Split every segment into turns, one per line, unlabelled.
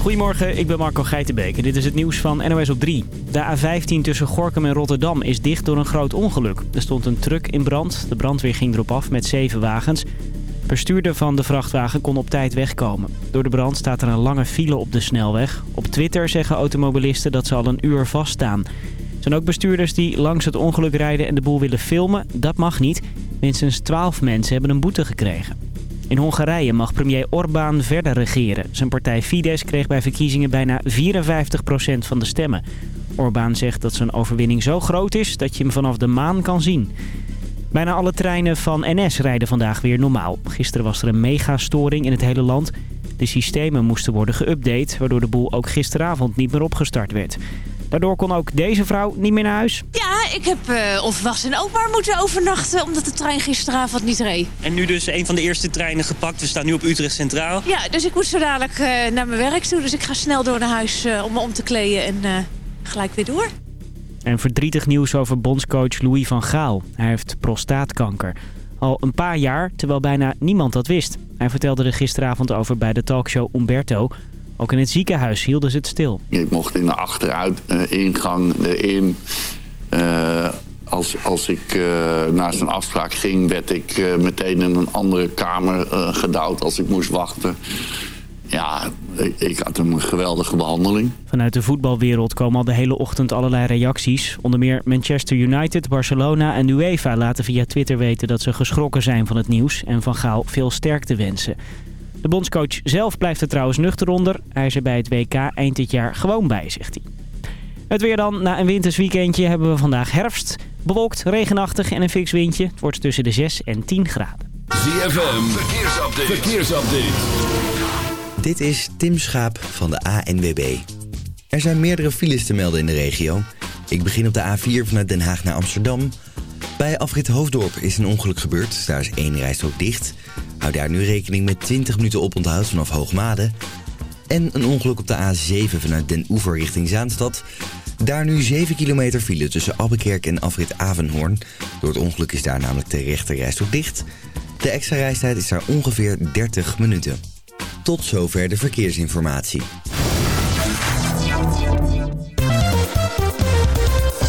Goedemorgen, ik ben Marco Geitenbeek dit is het nieuws van NOS op 3. De A15 tussen Gorkum en Rotterdam is dicht door een groot ongeluk. Er stond een truck in brand. De brandweer ging erop af met zeven wagens. Bestuurder van de vrachtwagen kon op tijd wegkomen. Door de brand staat er een lange file op de snelweg. Op Twitter zeggen automobilisten dat ze al een uur vaststaan. Er zijn ook bestuurders die langs het ongeluk rijden en de boel willen filmen. Dat mag niet. Minstens 12 mensen hebben een boete gekregen. In Hongarije mag premier Orbán verder regeren. Zijn partij Fidesz kreeg bij verkiezingen bijna 54% van de stemmen. Orbán zegt dat zijn overwinning zo groot is dat je hem vanaf de maan kan zien. Bijna alle treinen van NS rijden vandaag weer normaal. Gisteren was er een megastoring in het hele land. De systemen moesten worden geüpdate, waardoor de boel ook gisteravond niet meer opgestart werd. Daardoor kon ook deze vrouw niet meer naar huis.
Ja, ik heb uh, onverwachts in Openbaar moeten overnachten... omdat de trein gisteravond niet reed.
En nu dus een van de eerste treinen gepakt. We staan nu op Utrecht Centraal.
Ja, dus ik moet zo dadelijk uh, naar mijn werk toe. Dus ik ga snel door naar huis uh, om me om te kleden en gelijk weer door.
En verdrietig nieuws over bondscoach Louis van Gaal. Hij heeft prostaatkanker. Al een paar jaar, terwijl bijna niemand dat wist. Hij vertelde er gisteravond over bij de talkshow Umberto... Ook in het ziekenhuis hielden ze het stil.
Ik mocht in de achteruit uh, ingang erin. Uh, als, als ik uh, naast een afspraak ging, werd ik meteen in een andere kamer gedouwd als ik moest wachten. Ja, ik, ik, had een geweldige behandeling.
Vanuit de voetbalwereld komen al de hele ochtend allerlei reacties. Onder meer Manchester United, Barcelona en UEFA laten via Twitter weten dat ze geschrokken zijn van het nieuws en van Gaal veel sterkte wensen. De bondscoach zelf blijft er trouwens nuchter onder. Hij is er bij het WK eind dit jaar gewoon bij, zegt hij. Het weer dan. Na een wintersweekendje hebben we vandaag herfst. Bewolkt, regenachtig en een fix windje. Het wordt tussen de 6 en 10 graden.
ZFM, verkeersupdate. verkeersupdate.
Dit is Tim Schaap van de ANWB. Er zijn meerdere files te melden in de regio. Ik begin op de A4 vanuit Den Haag naar Amsterdam. Bij afrit Hoofddorp is een ongeluk gebeurd. Daar is één rijstrook dicht... Hou daar nu rekening met 20 minuten oponthoud vanaf Hoogmade. En een ongeluk op de A7 vanuit Den Oever richting Zaanstad. Daar nu 7 kilometer file tussen Abbekerk en afrit Avenhoorn. Door het ongeluk is daar namelijk de rechterrijstrook dicht. De extra reistijd is daar ongeveer 30 minuten. Tot zover de verkeersinformatie.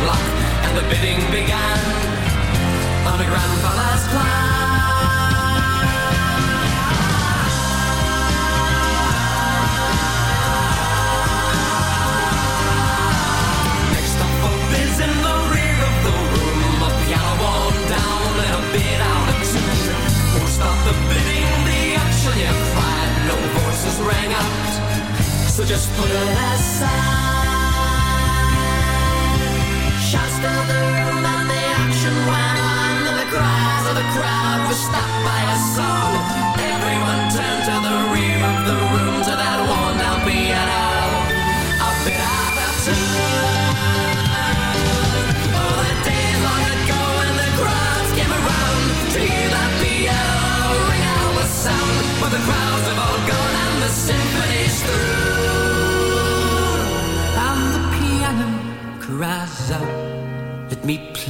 Block, and the bidding began on a grandfather's plan. Next up for in the bidding, the cried. No voices rang out. So just put it aside. The room and the action went on. The cries of the crowd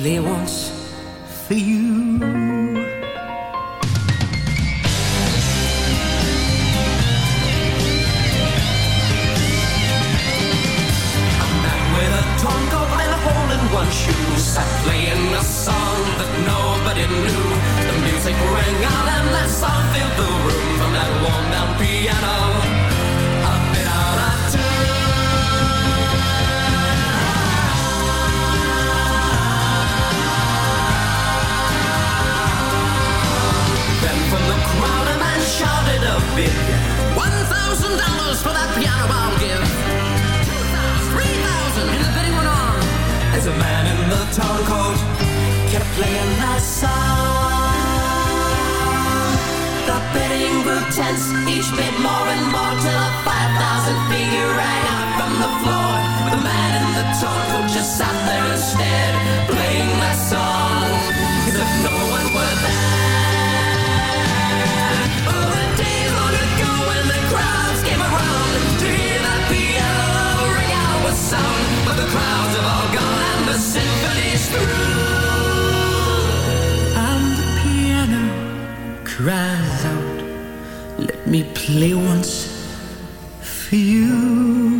there once for you. And with a tongue and a hole in one shoe, sat playing a song that nobody knew. The music rang out and that song filled the room. big. One thousand dollars for that piano I'll give. Two thousand, three thousand, and the bidding went on. As a man in the town have all gone and the symphony's through. And the piano cries out, let me play once for you.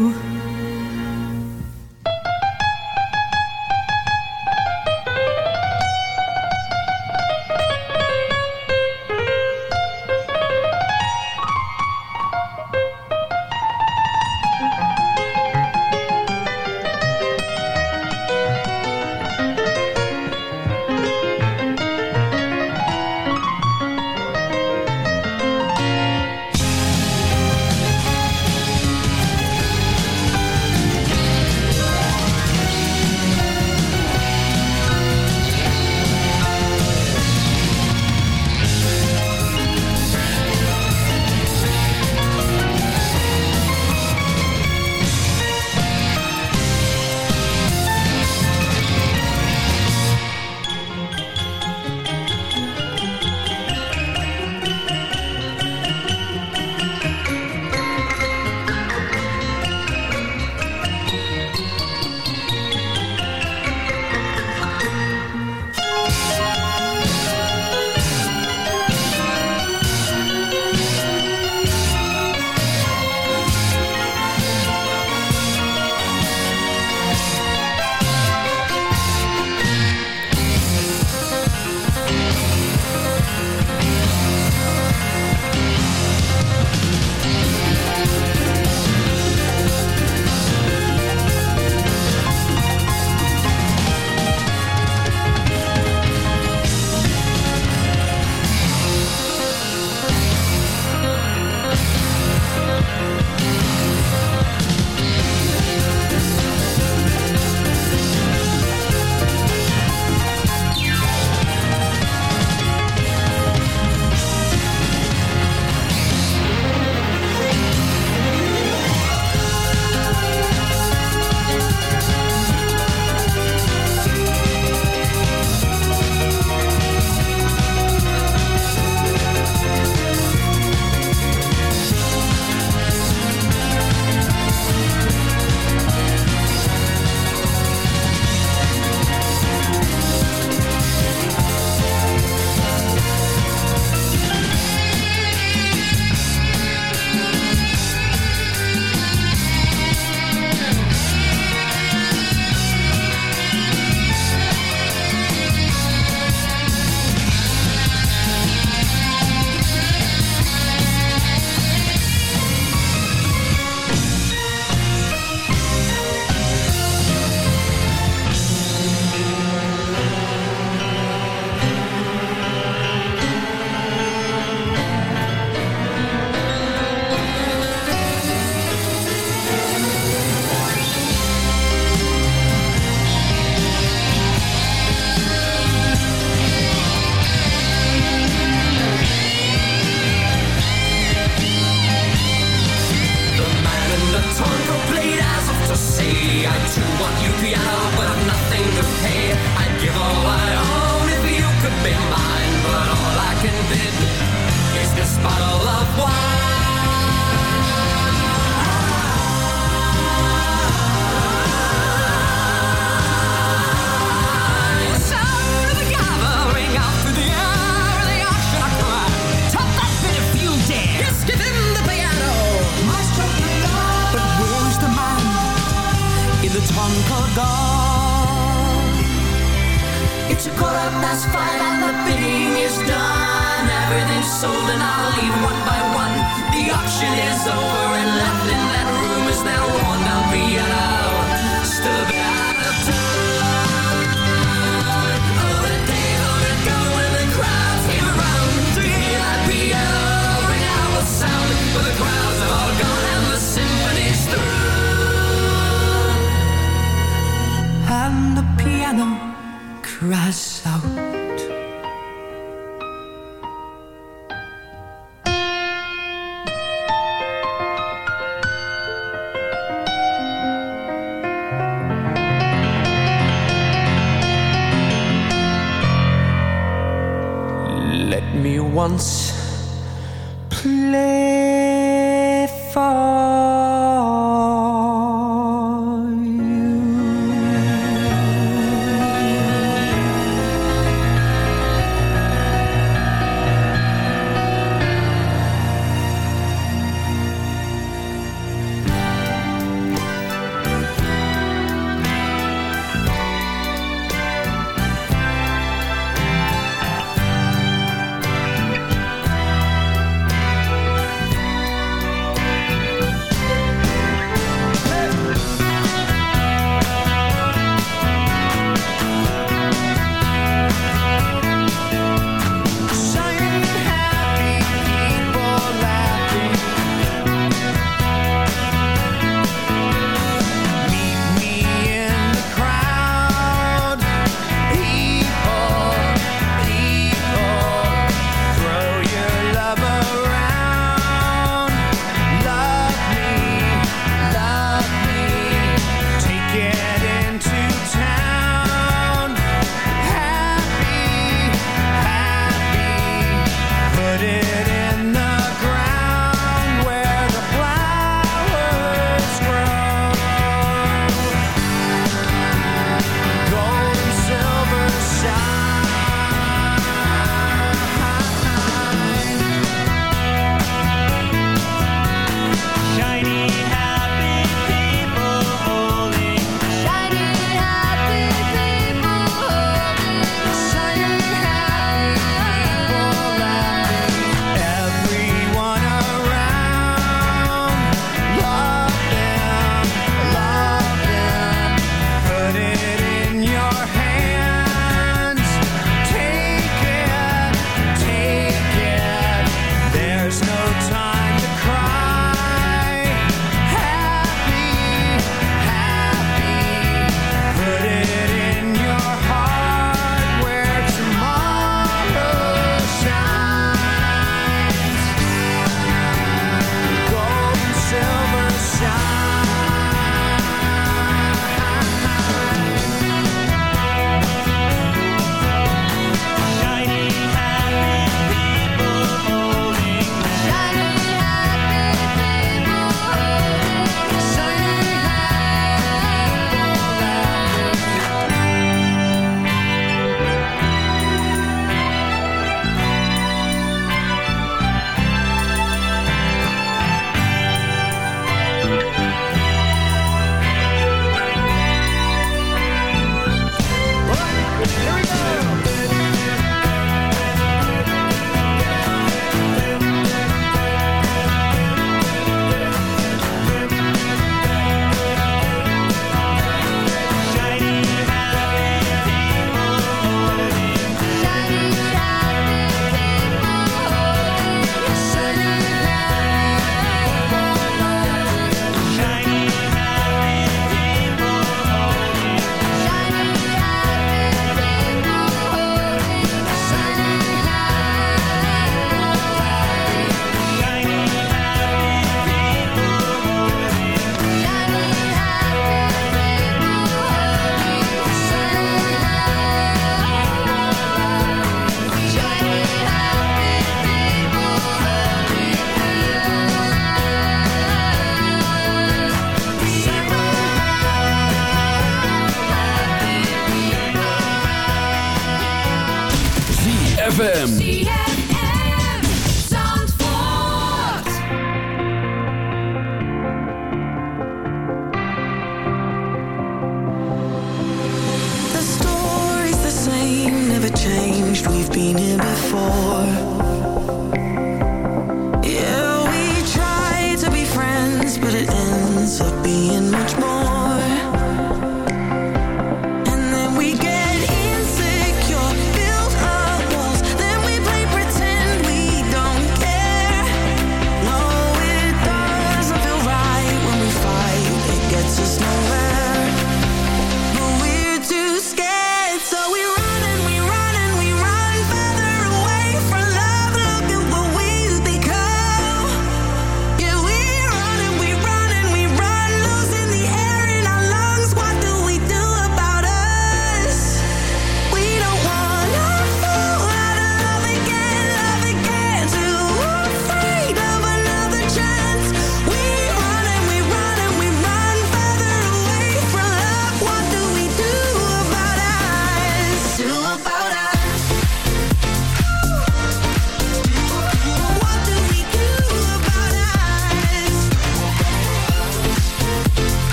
Been here before.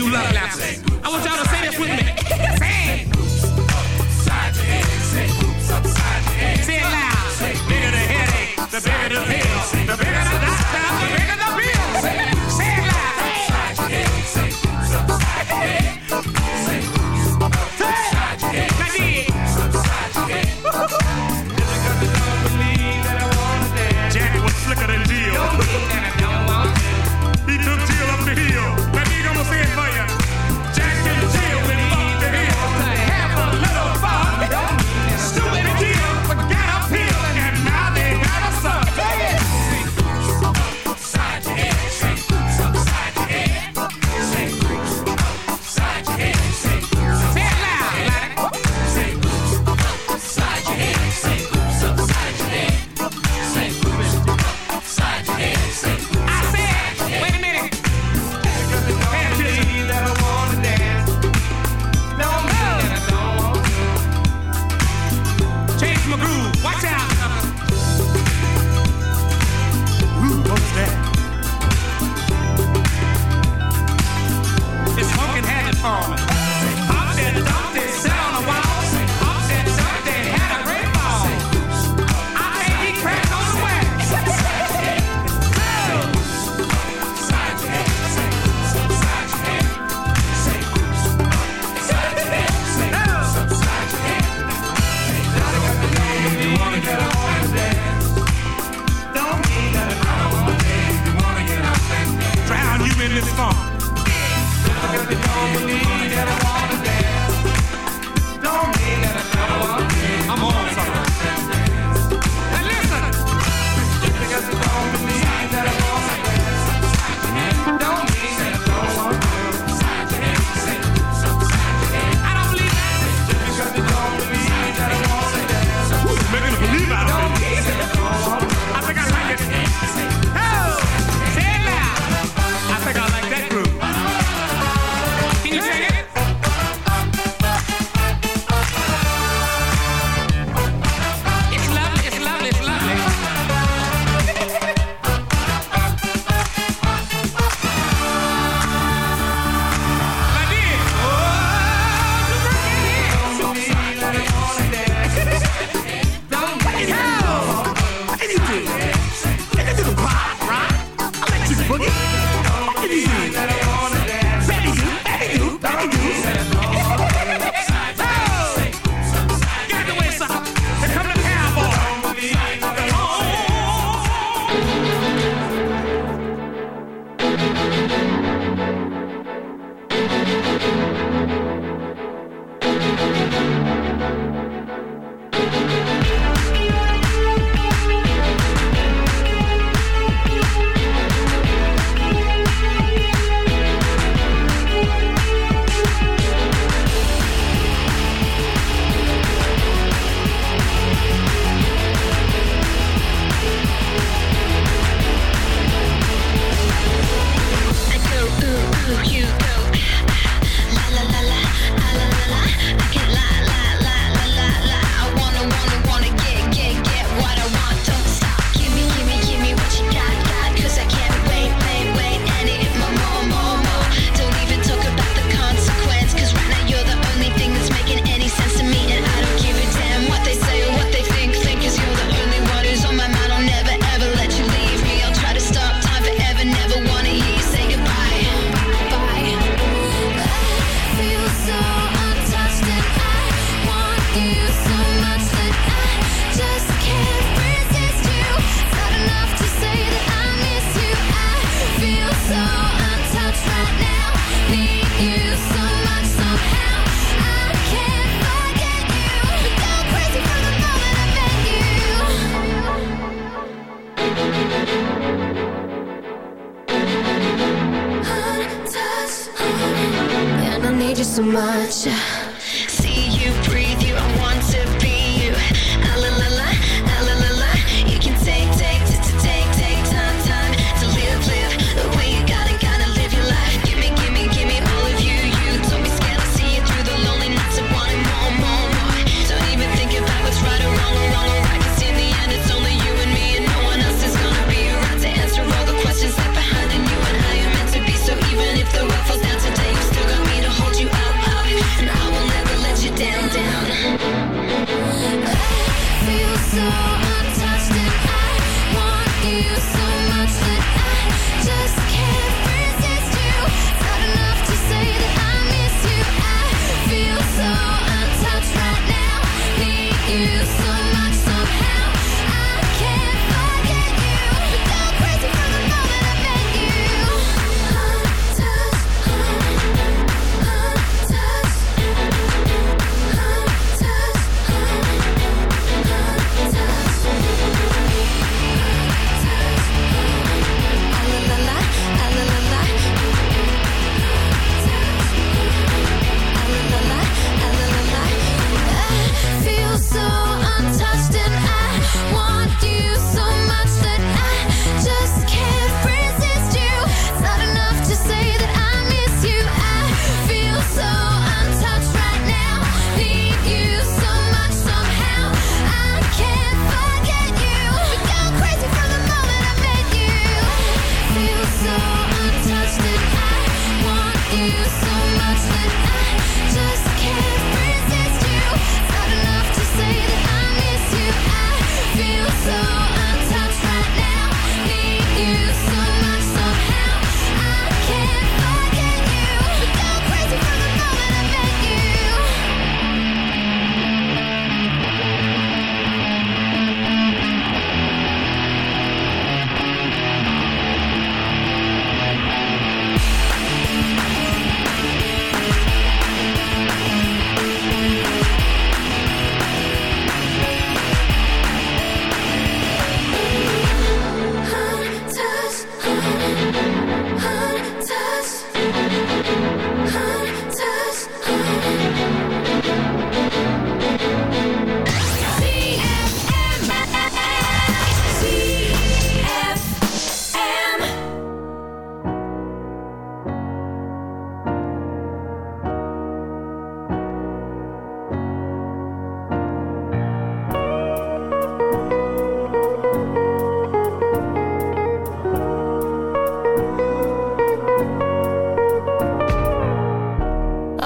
you love. I want y'all to say this with me.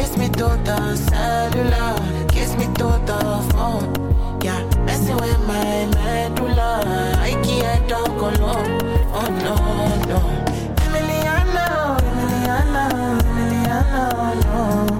Kiss me to the cellular, kiss me to the phone. Yeah, messing with my medulla. I can't talk alone. Oh no, no. Emiliano, Emiliano, Emiliano, no.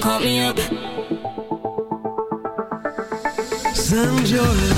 call me up.
Send your.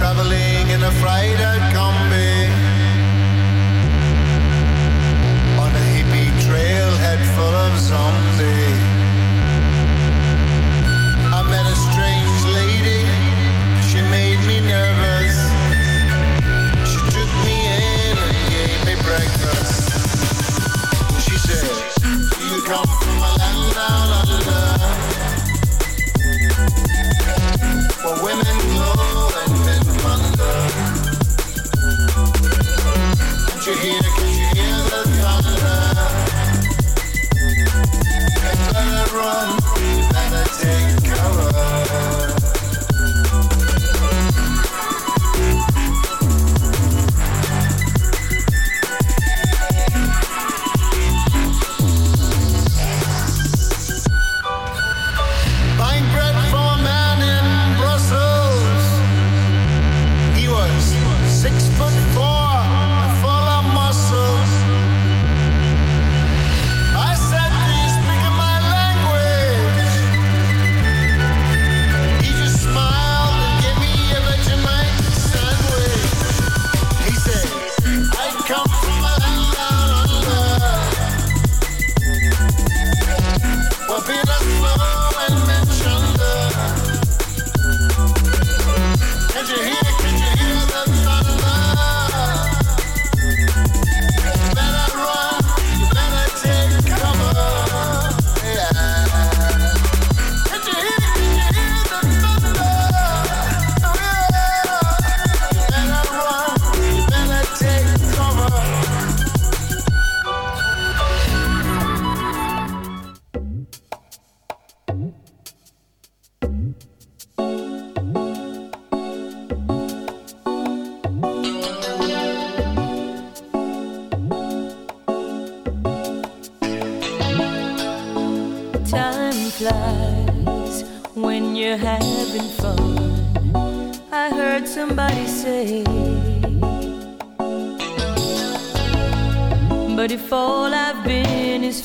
traveling in a fried combi.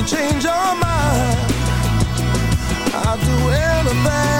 can change your mind. I'll do anything.